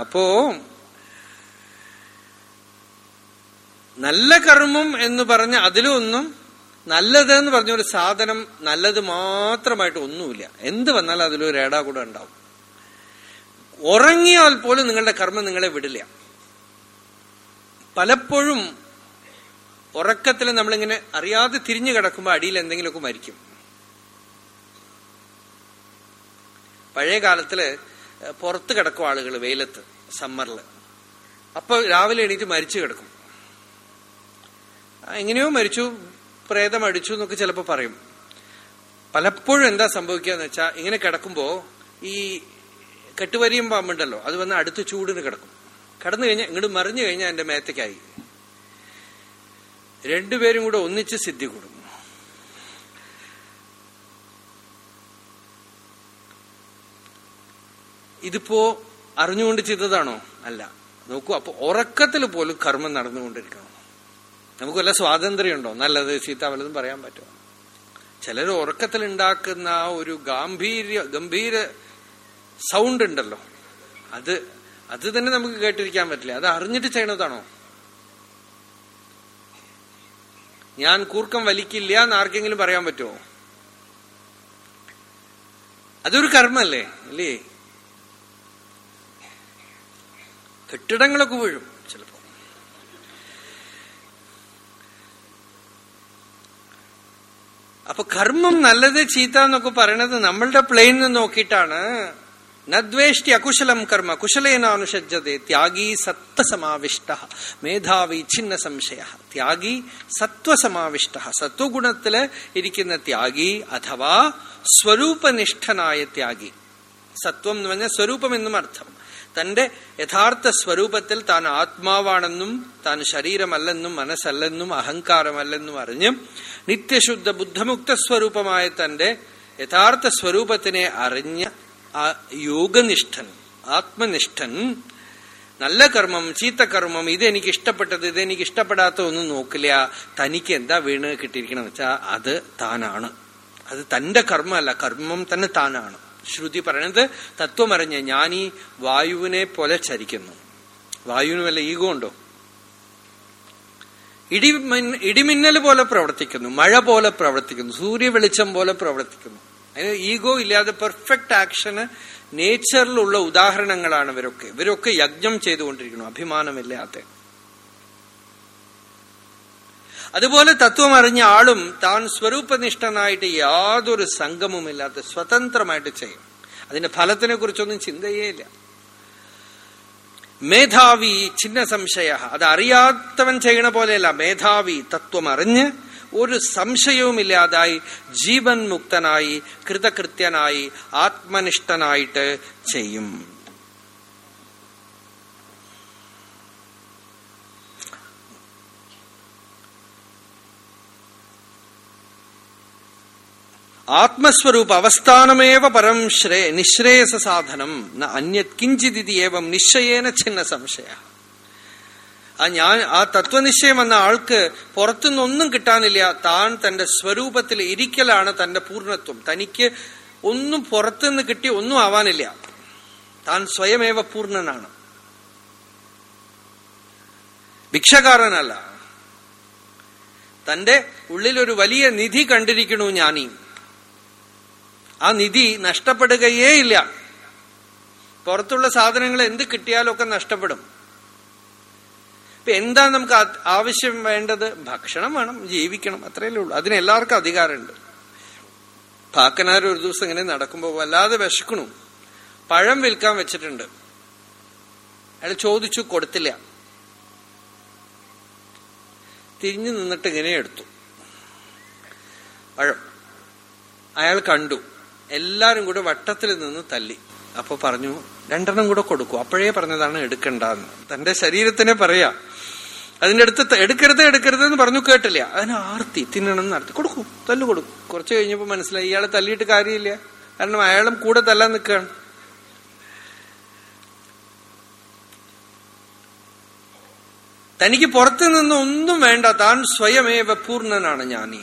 അപ്പോ നല്ല കർമ്മം എന്ന് പറഞ്ഞ അതിലൊന്നും നല്ലത് എന്ന് പറഞ്ഞ ഒരു സാധനം നല്ലത് മാത്രമായിട്ട് ഒന്നുമില്ല. എന്ത് വന്നാലും അതിലൊരു ഏടാ കൂടെ ഉണ്ടാവും. ഉറങ്ങിയാൽ പോലും നിങ്ങളുടെ കർമ്മം നിങ്ങളെ വിടില്ല. പലപ്പോഴും ഉറക്കത്തിൽ നമ്മളിങ്ങനെ അറിയാതെ തിരിഞ്ഞു കിടക്കുമ്പോൾ അടിയിൽ എന്തെങ്കിലുമൊക്കെ മരിക്കും. പഴയ കാലത്തിൽ പുറത്ത് കിടക്കും ആളുകൾ വെയിലത്ത് സമ്മറിൽ അപ്പൊ രാവിലെ എണീറ്റ് മരിച്ചു കിടക്കും. എങ്ങനെയോ മരിച്ചു പ്രേതം അടിച്ചു എന്നൊക്കെ ചിലപ്പോൾ പറയും. പലപ്പോഴും എന്താ സംഭവിക്കുക വെച്ചാൽ ഇങ്ങനെ കിടക്കുമ്പോ ഈ കെട്ടുവരിയും പാമ്പുണ്ടല്ലോ അത് വന്ന് അടുത്ത് ചൂടിന് കിടക്കും. കടന്നു കഴിഞ്ഞാൽ ഇങ്ങോട്ട് മറിഞ്ഞു കഴിഞ്ഞാൽ എന്റെ മേത്തക്കായി. രണ്ടുപേരും കൂടെ ഒന്നിച്ച് സിദ്ധി കൂടും. ഇതിപ്പോ അറിഞ്ഞുകൊണ്ട് ചെയ്തതാണോ? അല്ല. നോക്കൂ അപ്പൊ ഉറക്കത്തിൽ പോലും കർമ്മം നടന്നുകൊണ്ടിരിക്കണം. നമുക്ക് വല്ല സ്വാതന്ത്ര്യമുണ്ടോ? നല്ലത് ചീത്ത വല്ലതും പറയാൻ പറ്റുമോ? ചിലർ ഉറക്കത്തിൽ ഉണ്ടാക്കുന്ന ആ ഒരു ഗാംഭീര്യ ഗംഭീര സൗണ്ട് ഉണ്ടല്ലോ. അത് അത് തന്നെ നമുക്ക് കേട്ടിരിക്കാൻ പറ്റില്ല. അത് അറിഞ്ഞിട്ട് ചെയ്യണതാണോ? ഞാൻ കൂർക്കം വലിക്കില്ല എന്ന് ആർക്കെങ്കിലും പറയാൻ പറ്റുമോ? അതൊരു കർമ്മല്ലേ അല്ലേ? കെട്ടിടങ്ങളൊക്കെ വീഴും ചിലപ്പോ. അപ്പൊ കർമ്മം നല്ലത് ചീത്ത എന്നൊക്കെ പറയണത് നമ്മളുടെ പ്ലെയിനിൽ നോക്കിയിട്ടാണ്. നദ്വേഷ്ടി അകുശലം കർമ്മ കുശലേനാനുഷജ്ജതെ ത്യാഗി സത്വസമാവിഷ്ട മേധാവി ഛിന്ന സംശയ ത്യാഗി സത്വസമാവിഷ്ട സത്വഗുണത്തിൽ ഇരിക്കുന്ന ത്യാഗി അഥവാ സ്വരൂപനിഷ്ഠനായ ത്യാഗി. സത്വം എന്ന് പറഞ്ഞാൽ സ്വരൂപം എന്നും അർത്ഥം. തന്റെ യഥാർത്ഥ സ്വരൂപത്തിൽ താൻ ആത്മാവാണെന്നും താൻ ശരീരമല്ലെന്നും മനസ്സല്ലെന്നും അഹങ്കാരമല്ലെന്നും അറിഞ്ഞ് നിത്യശുദ്ധ ബുദ്ധമുക്ത സ്വരൂപമായ തന്റെ യഥാർത്ഥ സ്വരൂപത്തിനെ അറിഞ്ഞ യോഗനിഷ്ഠൻ ആത്മനിഷ്ഠൻ നല്ല കർമ്മം ചീത്തകർമ്മം ഇതെനിക്ക് ഇഷ്ടപ്പെട്ടത് ഇതെനിക്ക് ഇഷ്ടപ്പെടാത്ത ഒന്നും നോക്കില്ല. തനിക്ക് എന്താ വീണ് കിട്ടിയിരിക്കണം വെച്ചാ അത് താനാണ്. അത് തന്റെ കർമ്മമല്ല കർമ്മം തന്നെ താനാണ്. ശ്രുതി പറയണത് തത്വമറിഞ്ഞ് ഞാനീ വായുവിനെ പോലെ ചരിക്കുന്നു. വായുവിന് വല്ല ഈഗോ ഉണ്ടോ? ഇടി ഇടിമിന്നൽ പോലെ പ്രവർത്തിക്കുന്നു മഴ പോലെ പ്രവർത്തിക്കുന്നു സൂര്യ വെളിച്ചം പോലെ പ്രവർത്തിക്കുന്നു. അതിന് ഈഗോ ഇല്ലാതെ പെർഫെക്റ്റ് ആക്ഷന് നേച്ചറിലുള്ള ഉദാഹരണങ്ങളാണ് ഇവരൊക്കെ. ഇവരൊക്കെ യജ്ഞം ചെയ്തുകൊണ്ടിരിക്കുന്നു അഭിമാനമില്ലാതെ. അതുപോലെ തത്വം അറിഞ്ഞ ആളും താൻ സ്വരൂപനിഷ്ഠനായിട്ട് യാതൊരു സംഗമവുമില്ലാത്ത സ്വതന്ത്രമായിട്ട് ചെയ്യും. അതിന്റെ ഫലത്തിനെ കുറിച്ചൊന്നും ചിന്തയേ ഇല്ല മേധാവി ചിന്ന സംശയ. അത് അറിയാത്തവൻ ചെയ്യണ പോലെയല്ല മേധാവി തത്വം അറിഞ്ഞ് ഒരു സംശയവുമില്ലാതായി ജീവൻ മുക്തനായി കൃതകൃത്യനായി ആത്മനിഷ്ഠനായിട്ട് ചെയ്യും. ആത്മസ്വരൂപ അവസ്ഥാനമേവ പരം ശ്രേ നിശ്രേയസ സാധനം. അന്യത് കിഞ്ചിതി ഏവം നിശ്ചയേന ഛിന്ന സംശയ. ആ ഞാൻ ആ തത്വനിശ്ചയം വന്ന ആൾക്ക് പുറത്തുനിന്നൊന്നും കിട്ടാനില്ല. താൻ തന്റെ സ്വരൂപത്തിൽ ഇരിക്കലാണ് തന്റെ പൂർണത്വം. തനിക്ക് ഒന്നും പുറത്തുനിന്ന് കിട്ടി ഒന്നും ആവാനില്ല. താൻ സ്വയമേവ പൂർണനാണ്. ഭിക്ഷകാരനല്ല. തന്റെ ഉള്ളിലൊരു വലിയ നിധി കണ്ടിരിക്കണു ഞാനീ. ആ നിധി നഷ്ടപ്പെടുകയേ ഇല്ല പുറത്തുള്ള സാധനങ്ങൾ എന്ത് കിട്ടിയാലൊക്കെ നഷ്ടപ്പെടും. ഇപ്പൊ എന്താ നമുക്ക് ആവശ്യം വേണ്ടത്? ഭക്ഷണം വേണം ജീവിക്കണം അത്രയല്ലേ ഉള്ളൂ. അതിന് എല്ലാവർക്കും അധികാരമുണ്ട്. പാക്കനാർ ഒരു ദിവസം ഇങ്ങനെ നടക്കുമ്പോൾ വല്ലാതെ വിശക്കണു പഴം വിൽക്കാൻ വെച്ചിട്ടുണ്ട്. അയാൾ ചോദിച്ചു കൊടുത്തില്ല. തിരിഞ്ഞു നിന്നിട്ട് ഇങ്ങനെ എടുത്തു. പഴം. അയാൾ കണ്ടു. എല്ലാരും കൂടെ വട്ടത്തിൽ നിന്ന് തല്ലി. അപ്പൊ പറഞ്ഞു രണ്ടെണ്ണം കൂടെ കൊടുക്കൂ. അപ്പോഴേ പറഞ്ഞതാണ് എടുക്കണ്ടെന്ന്. തന്റെ ശരീരത്തിനെ പറയാ അതിന്റെ അടുത്ത് എടുക്കരുത് എടുക്കരുത് എന്ന് പറഞ്ഞു കേട്ടില്ല. അതിന് ആർത്തി തിന്നണം നടത്തി കൊടുക്കൂ തല്ലു കൊടുക്കും. കുറച്ച് കഴിഞ്ഞപ്പോ മനസ്സിലായി ഇയാളെ തല്ലിയിട്ട് കാര്യമില്ല. കാരണം അയാളും കൂടെ തല്ലാൻ നിൽക്കുകയാണ്. തനിക്ക് പുറത്തു നിന്ന് ഒന്നും വേണ്ട താൻ സ്വയമേവ പൂർണനാണ് ഞാനീ.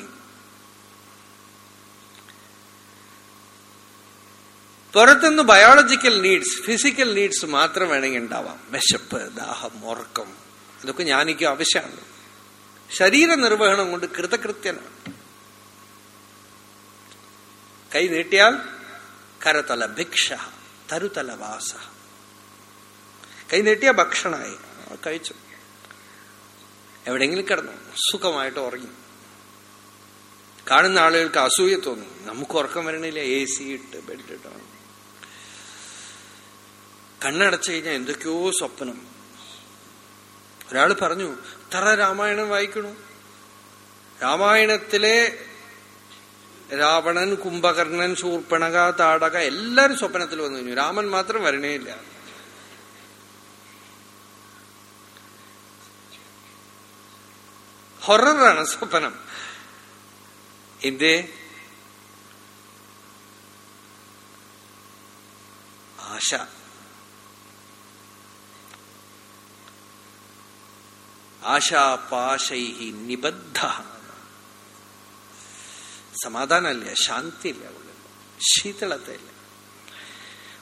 പുറത്തുനിന്ന് ബയോളജിക്കൽ നീഡ്സ് ഫിസിക്കൽ നീഡ്സ് മാത്രം വേണമെങ്കിൽ ഉണ്ടാവാം. വിശപ്പ് ദാഹം ഉറക്കം ഇതൊക്കെ ഞാനിക്കും ആവശ്യമാണ്. ശരീര നിർവഹണം കൊണ്ട് കൃതകൃത്യനാണ്. കൈ നീട്ടിയാൽ കരതല ഭിക്ഷ തരുതല വാസ. കൈ നീട്ടിയ ഭക്ഷണമായി കഴിച്ചു. എവിടെയെങ്കിലും കിടന്നു സുഖമായിട്ട് ഉറങ്ങി. കാണുന്ന ആളുകൾക്ക് അസൂയ തോന്നും. നമുക്ക് ഉറക്കം വരണില്ല. എ സി ഇട്ട് ബെഡ് ഇട്ടാണ് കണ്ണടച്ചു കഴിഞ്ഞാൽ എന്തൊക്കെയോ സ്വപ്നം. ഒരാൾ പറഞ്ഞു ഇത്ര രാമായണം വായിക്കണു. രാമായണത്തിലെ രാവണൻ കുംഭകർണൻ ശൂർപ്പണക താടക എല്ലാരും സ്വപ്നത്തിൽ വന്നു കഴിഞ്ഞു. രാമൻ മാത്രം വരണേയില്ല. ഹൊററാണ് സ്വപ്നം. എന്തേ? ആശ. ആശാപാശൈ നിബദ്ധ. സമാധാനമില്ല? ശാന്തിയില്ല ഉള്ളിൽ ശീതളത്തില്ല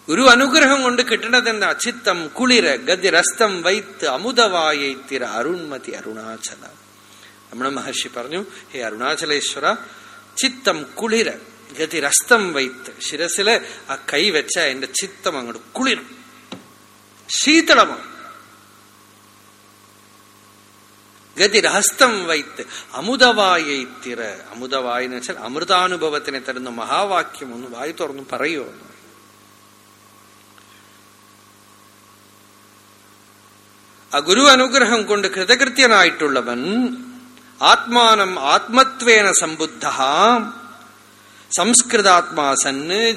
ഒരു അനുഗ്രഹം കൊണ്ട് കിട്ടണതെന്താ? ചിത്തം കുളിര ഗതിരസ്തം വൈത്ത് അമുതവായത്തിര അരുൺമതി അരുണാചല. രമണ മഹർഷി പറഞ്ഞു ഹേ അരുണാചലേശ്വര ചിത്തം കുളിര ഗതിരസ്തം വൈത്ത്. ശിരസിൽ ആ കൈ വെച്ച എന്റെ ചിത്തം അങ്ങോട്ട് കുളിരും. ശീതളമാണ്. ഗതിരഹസ്തം വൈത്ത് അമുതവായത്തിര അമുതവായ എന്ന് വെച്ചാൽ അമൃതാനുഭവത്തിനെ തരുന്ന മഹാവാക്യം ഒന്ന് വായി തുറന്നു പറയുമോ ആ ഗുരു അനുഗ്രഹം കൊണ്ട് കൃതകൃത്യനായിട്ടുള്ളവൻ ആത്മാനം ആത്മത്വേന സംബുദ്ധ. സംസ്കൃതാത്മാ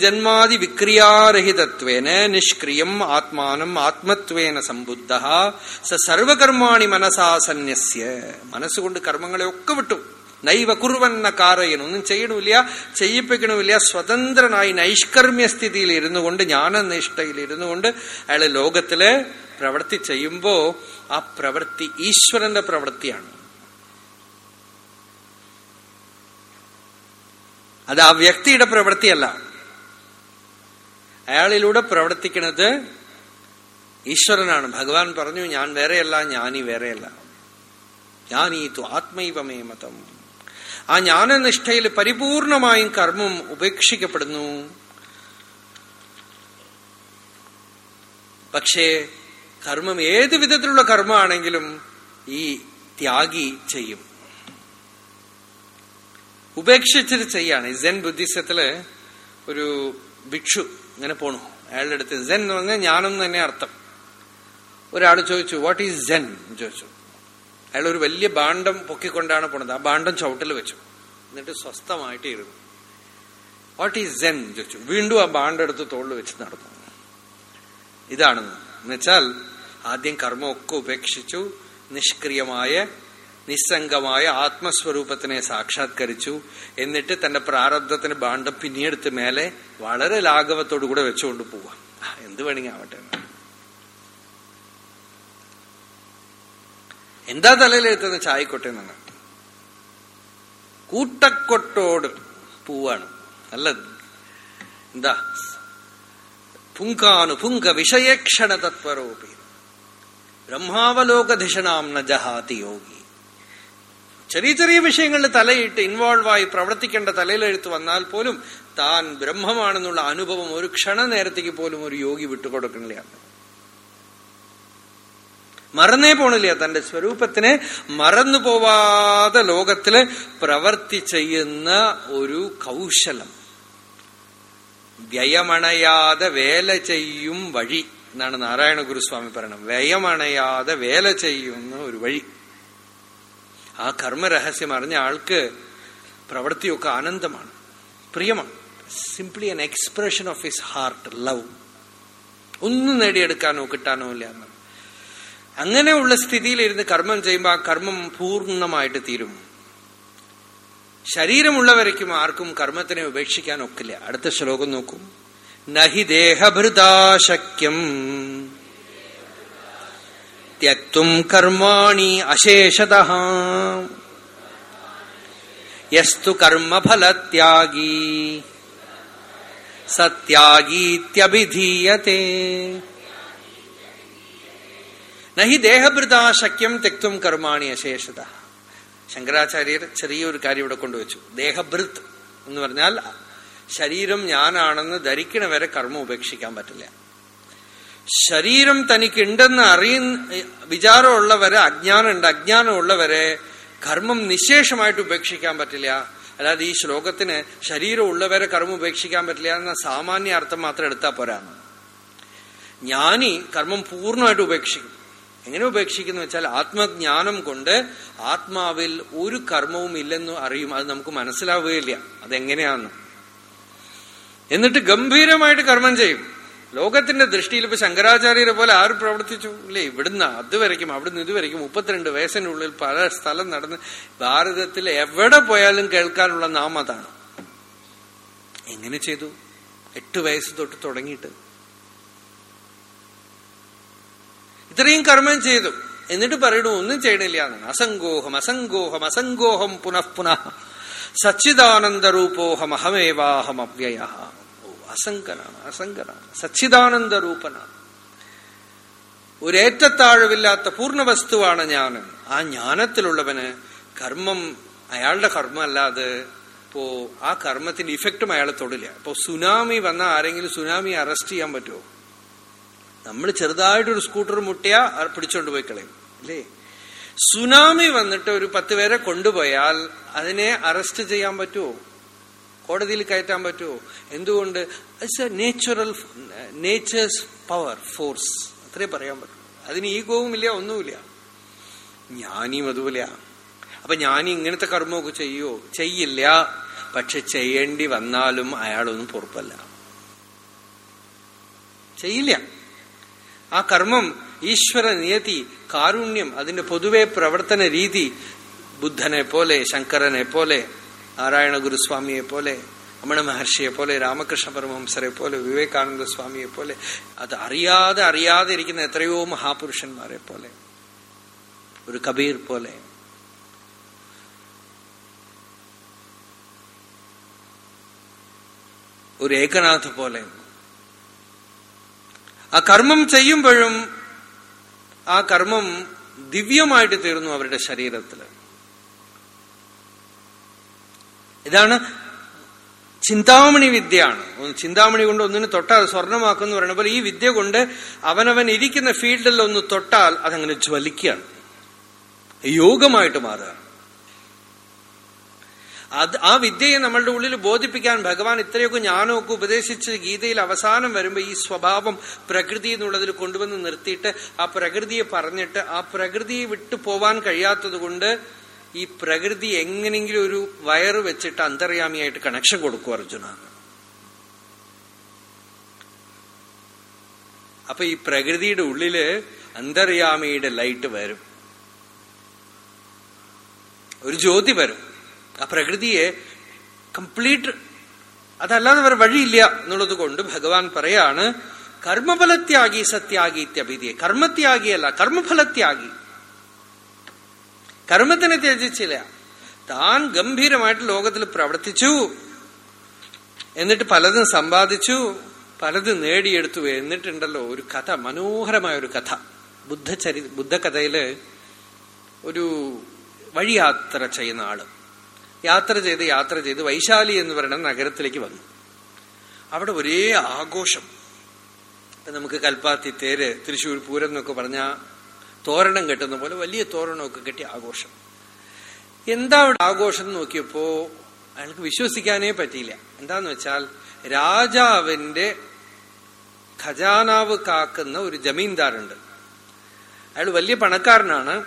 ജന്മാതി വിക്രിയാരഹിതത്വേന നിഷ്ക്രിയം ആത്മാനം ആത്മത്വേന സമ്പുദ്ധ സ സർവകർമാണി മനസാ സന്യസ്യ. മനസ്സുകൊണ്ട് കർമ്മങ്ങളെ ഒക്കെ വിട്ടു. നൈവ കുറുവെന്ന കാറയണം ഒന്നും ചെയ്യണമില്ല ചെയ്യിപ്പിക്കണമില്ല. സ്വതന്ത്രനായി നൈഷ്കർമ്മ്യസ്ഥിതിയിൽ ഇരുന്നു കൊണ്ട് ജ്ഞാനനിഷ്ഠയിൽ ഇരുന്നു കൊണ്ട് അയാൾ ലോകത്തിൽ പ്രവൃത്തി ചെയ്യുമ്പോ ആ പ്രവൃത്തി ഈശ്വരന്റെ പ്രവൃത്തിയാണ്. അത് ആ വ്യക്തിയുടെ പ്രവൃത്തിയല്ല. അയാളിലൂടെ പ്രവർത്തിക്കുന്നത് ഈശ്വരനാണ്. ഭഗവാൻ പറഞ്ഞു ഞാൻ വേറെയല്ല ഞാനീ വേറെയല്ല. ഞാനീ തു ആത്മൈവമേ മതം. ആ ജ്ഞാനനിഷ്ഠയിൽ പരിപൂർണമായും കർമ്മം ഉപേക്ഷിക്കപ്പെടുന്നു. പക്ഷേ കർമ്മം ഏത് വിധത്തിലുള്ള കർമ്മമാണെങ്കിലും ഈ ത്യാഗി ചെയ്യും. ഉപേക്ഷിച്ചിട്ട് ചെയ്യാണ്. സെൻ ബുദ്ധിസത്തിൽ ഒരു ഭിക്ഷു ഇങ്ങനെ പോണു. അയാളുടെ അടുത്ത് സെൻ എന്ന് പറഞ്ഞാൽ ഞാനെന്ന് തന്നെ അർത്ഥം. ഒരാൾ ചോദിച്ചു വാട്ട് ഈസ് ജെൻ ചോദിച്ചു. അയാൾ ഒരു വലിയ ബാണ്ഡം പൊക്കിക്കൊണ്ടാണ് പോണത്. ആ ബാണ്ഡം ചവിട്ടിൽ വെച്ചു. എന്നിട്ട് സ്വസ്ഥമായിട്ട് ഇരുന്നു. വാട്ട് ഈസ് ജെൻ ചോദിച്ചു. വീണ്ടും ആ ബാണ്ഡം എടുത്ത് തോളിൽ വെച്ച് നടന്നു. ഇതാണെന്ന്. എന്നുവെച്ചാൽ ആദ്യം കർമ്മമൊക്കെ ഉപേക്ഷിച്ചു. നിഷ്ക്രിയമായ നിസ്സംഗമായ ആത്മസ്വരൂപത്തിനെ സാക്ഷാത്കരിച്ചു. എന്നിട്ട് തന്റെ പ്രാരബ്ധത്തിന് ബാണ്ഡം പിന്നീടുത്ത് മേലെ വളരെ ലാഘവത്തോടു കൂടെ വെച്ചുകൊണ്ട് പോവാം. എന്ത് വേണമെങ്കിൽ ആവട്ടെ എന്താ തലയിലെത്തുന്ന ചായക്കോട്ടെ എന്നാണ് കൂട്ടക്കൊട്ടോട് പൂവാണ്. നല്ലത്. എന്താ? പുങ്കാനു പുങ്ക വിഷയക്ഷണ തത്വരോപി ബ്രഹ്മാവലോകധിഷണാം ന ജഹാതി യോഗി. ചെറിയ ചെറിയ വിഷയങ്ങളിൽ തലയിട്ട് ഇൻവോൾവ് ആയി പ്രവർത്തിക്കേണ്ട തലയിലെഴുത്ത് വന്നാൽ പോലും താൻ ബ്രഹ്മമാണെന്നുള്ള അനുഭവം ഒരു ക്ഷണ നേരത്തേക്ക് പോലും ഒരു യോഗി വിട്ടുകൊടുക്കണില്ല മറന്നേ പോണില്ല തന്റെ സ്വരൂപത്തിനെ. മറന്നു പോവാതെ ലോകത്തിൽ പ്രവർത്തി ചെയ്യുന്ന ഒരു കൗശലം. വ്യയമണയാതെ വേല ചെയ്യും വഴി. എന്നാണ് നാരായണ ഗുരുസ്വാമി പറയണം വ്യയമണയാതെ വേല ചെയ്യുന്ന ഒരു വഴി. ആ കർമ്മരഹസ്യം അറിഞ്ഞ ആൾക്ക് പ്രവൃത്തിയൊക്കെ ആനന്ദമാണ് പ്രിയമാണ്. Simply an expression of his heart love ഒന്നും നേടിയെടുക്കാനോ കിട്ടാനോ ഇല്ല എന്ന്. അങ്ങനെയുള്ള സ്ഥിതിയിലിരുന്ന് കർമ്മം ചെയ്യുമ്പോൾ ആ കർമ്മം പൂർണമായിട്ട് തീരും. ശരീരമുള്ളവരയ്ക്കും ആർക്കും കർമ്മത്തിനെ ഉപേക്ഷിക്കാൻ ഒക്കില്ല. അടുത്ത ശ്ലോകം നോക്കും. നഹി ദേഹഭൃതാശക്യം त्यक्तुम् कर्माणि अशेषतः यस्तु कर्मफलत्यागी സത്യാഗീത്യഭിധീയത്തെ നഹി ദേഹഭൃതാ ശക്യം തെക്തും കർമാണി അശേഷത ശങ്കരാചാര്യർ ചെറിയൊരു കാര്യം ഇവിടെ കൊണ്ടുവച്ചു ദേഹഭൃത് എന്ന് പറഞ്ഞാൽ ശരീരം ഞാനാണെന്ന് ധരിക്കണ വരെ കർമ്മം ഉപേക്ഷിക്കാൻ പറ്റില്ല ശരീരം തനിക്കുണ്ടെന്ന് അറിയ വിചാരമുള്ളവരെ അജ്ഞാനമുണ്ട് അജ്ഞാനമുള്ളവരെ കർമ്മം നിശേഷമായിട്ട് ഉപേക്ഷിക്കാൻ പറ്റില്ല. അല്ലാതെ ഈ ശ്ലോകത്തിന് ശരീരം ഉള്ളവരെ കർമ്മം ഉപേക്ഷിക്കാൻ പറ്റില്ല എന്ന സാമാന്യ അർത്ഥം മാത്രം എടുത്താൽ പോരാന്ന് ജ്ഞാനി കർമ്മം പൂർണമായിട്ട് ഉപേക്ഷിക്കും. എങ്ങനെ ഉപേക്ഷിക്കുന്നു വെച്ചാൽ ആത്മജ്ഞാനം കൊണ്ട് ആത്മാവിൽ ഒരു കർമ്മവും ഇല്ലെന്ന് അറിയും. അത് നമുക്ക് മനസ്സിലാവുകയില്ല. അതെങ്ങനെയാന്ന്. എന്നിട്ട് ഗംഭീരമായിട്ട് കർമ്മം ചെയ്യും. ലോകത്തിന്റെ ദൃഷ്ടിയിൽ ഇപ്പൊ ശങ്കരാചാര്യരെ പോലെ ആരും പ്രവർത്തിച്ചു? ഇല്ലേ ഇവിടുന്ന് അതുവരയ്ക്കും അവിടുന്ന് ഇതുവരയ്ക്കും മുപ്പത്തിരണ്ട് വയസ്സിനുള്ളിൽ പല സ്ഥലം നടന്ന് ഭാരതത്തിൽ എവിടെ പോയാലും കേൾക്കാനുള്ള നാം അതാണ്. എങ്ങനെ ചെയ്തു? എട്ട് വയസ്സ് തൊട്ട് തുടങ്ങിയിട്ട്. ഇത്രയും കർമ്മം ചെയ്തു. എന്നിട്ട് പറയണു ഒന്നും ചെയ്യണില്ല. എന്നാണ് അസംഗോഹം അസംഗോഹം അസംഗോഹം പുനഃ പുനഃ. സച്ചിദാനന്ദരൂപോഹം അഹമേവാഹം അവ്യയ അസംഗനാണ് അസംഗനാണ് സച്ചിദാനന്ദ രൂപനാണ്. ഒരേറ്റത്താഴവില്ലാത്ത പൂർണ വസ്തുവാണ് ഞാൻ ആ ജ്ഞാനത്തിലുള്ളവന് കർമ്മം അയാളുടെ കർമ്മമല്ലാതെ ഇപ്പോ ആ കർമ്മത്തിന്റെ ഇഫക്റ്റും അയാൾ തൊടില്ല. ഇപ്പോ സുനാമി വന്ന ആരെങ്കിലും സുനാമി അറസ്റ്റ് ചെയ്യാൻ പറ്റുമോ? നമ്മൾ ചെറുതായിട്ടൊരു സ്കൂട്ടർ മുട്ടിയാ പിടിച്ചോണ്ട് പോയി കളയും അല്ലേ? സുനാമി വന്നിട്ട് ഒരു പത്ത് പേരെ കൊണ്ടുപോയാൽ അതിനെ അറസ്റ്റ് ചെയ്യാൻ പറ്റുമോ? കോടതിയിൽ കയറ്റാൻ പറ്റുമോ? എന്തുകൊണ്ട്? It's a natural nature's power force അത്രേ പറയാൻ പറ്റും. അതിന് ഈഗോവും ഇല്ല ഒന്നുമില്ല. ജ്ഞാനിയും അതുപോലെയാ അപ്പൊ ജ്ഞാനി ഇങ്ങനത്തെ കർമ്മമൊക്കെ ചെയ്യോ ചെയ്യില്ല. പക്ഷെ ചെയ്യേണ്ടി വന്നാലും അയാളൊന്നും പൊറുപ്പല്ല. ചെയ്യില്ല. ആ കർമ്മം ഈശ്വര നിയതി കാരുണ്യം അതിന്റെ പൊതുവെ പ്രവർത്തന രീതി ബുദ്ധനെ പോലെ ശങ്കരനെ പോലെ നാരായണ ഗുരുസ്വാമിയെ പോലെ രമണ മഹർഷിയെ പോലെ രാമകൃഷ്ണ പരമഹംസരെ പോലെ വിവേകാനന്ദ സ്വാമിയെ പോലെ അത് അറിയാതെ അറിയാതെ ഇരിക്കുന്ന എത്രയോ മഹാപുരുഷന്മാരെ പോലെ ഒരു കബീർ പോലെ. ഒരു ഏകനാഥ് പോലെ. ആ കർമ്മം ചെയ്യുമ്പോഴും ആ കർമ്മം ദിവ്യമായിട്ട് തീർന്നു അവരുടെ ശരീരത്തിൽ ഇതാണ് ചിന്താമണി വിദ്യയാണ്. ചിന്താമണി കൊണ്ട് ഒന്നിന് തൊട്ടാൽ സ്വർണമാക്കുന്ന പറയുന്ന പോലെ ഈ വിദ്യ കൊണ്ട് അവനവൻ ഇരിക്കുന്ന ഫീൽഡിൽ ഒന്ന് തൊട്ടാൽ അതങ്ങനെ ജ്വലിക്കുകയാണ്. യോഗമായിട്ട് മാറുകയാണ്. അത് ആ വിദ്യയെ നമ്മളുടെ ഉള്ളിൽ ബോധിപ്പിക്കാൻ ഭഗവാൻ ഇത്രയൊക്കെ ജ്ഞാനമൊക്കെ ഉപദേശിച്ച് ഗീതയിൽ അവസാനം വരുമ്പോൾ ഈ സ്വഭാവം പ്രകൃതി എന്നുള്ളതിൽ കൊണ്ടുവന്ന് നിർത്തിയിട്ട് ആ പ്രകൃതിയെ പറഞ്ഞിട്ട് ആ പ്രകൃതിയെ വിട്ടു പോവാൻ കഴിയാത്തത് കൊണ്ട് ഈ പ്രകൃതി എങ്ങനെങ്കിലും ഒരു വയറ് വെച്ചിട്ട് അന്തർയാമിയായിട്ട് കണക്ഷൻ കൊടുക്കും അർജുന. അപ്പൊ ഈ പ്രകൃതിയുടെ ഉള്ളിൽ അന്തർയാമിയുടെ ലൈറ്റ് വരും. ഒരു ജ്യോതി വരും. ആ പ്രകൃതിയെ കംപ്ലീറ്റ് അതല്ലാതെ വേറെ വഴിയില്ല എന്നുള്ളത് കൊണ്ട് ഭഗവാൻ പറയാണ് കർമ്മഫലത്യാഗി സത്യാഗി ഇത്യഭിതിയെ കർമ്മത്യാഗിയല്ല കർമ്മഫലത്യാഗി. കർമ്മത്തിനെ ത്യജിച്ചില്ല. താൻ ഗംഭീരമായിട്ട് ലോകത്തിൽ പ്രവർത്തിച്ചു. എന്നിട്ട് പലതും സമ്പാദിച്ചു. പലതും നേടിയെടുത്തു. എന്നിട്ടുണ്ടല്ലോ ഒരു കഥ മനോഹരമായ ഒരു കഥ. ബുദ്ധചരി ബുദ്ധകഥയിൽ ഒരു വഴിയാത്ര ചെയ്യുന്ന ആൾ. യാത്ര ചെയ്ത് യാത്ര ചെയ്ത് വൈശാലി എന്ന് പറയുന്ന നഗരത്തിലേക്ക് വന്നു. അവിടെ ഒരേ ആഘോഷം. നമുക്ക് കൽപ്പാത്തി തേര് തൃശ്ശൂർ പൂരം എന്നൊക്കെ പറഞ്ഞ തോരണം കെട്ടുന്ന പോലെ വലിയ തോരണമൊക്കെ കെട്ടി ആഘോഷം. എന്താ അവിടെ ആഘോഷം നോക്കിയപ്പോ അയാൾക്ക് വിശ്വസിക്കാനേ പറ്റിയില്ല. എന്താന്ന് വെച്ചാൽ രാജാവിന്റെ ഖജാനാവ് കാക്കുന്ന ഒരു ജമീന്ദാറുണ്ട് അയാൾ വലിയ പണക്കാരനാണ്.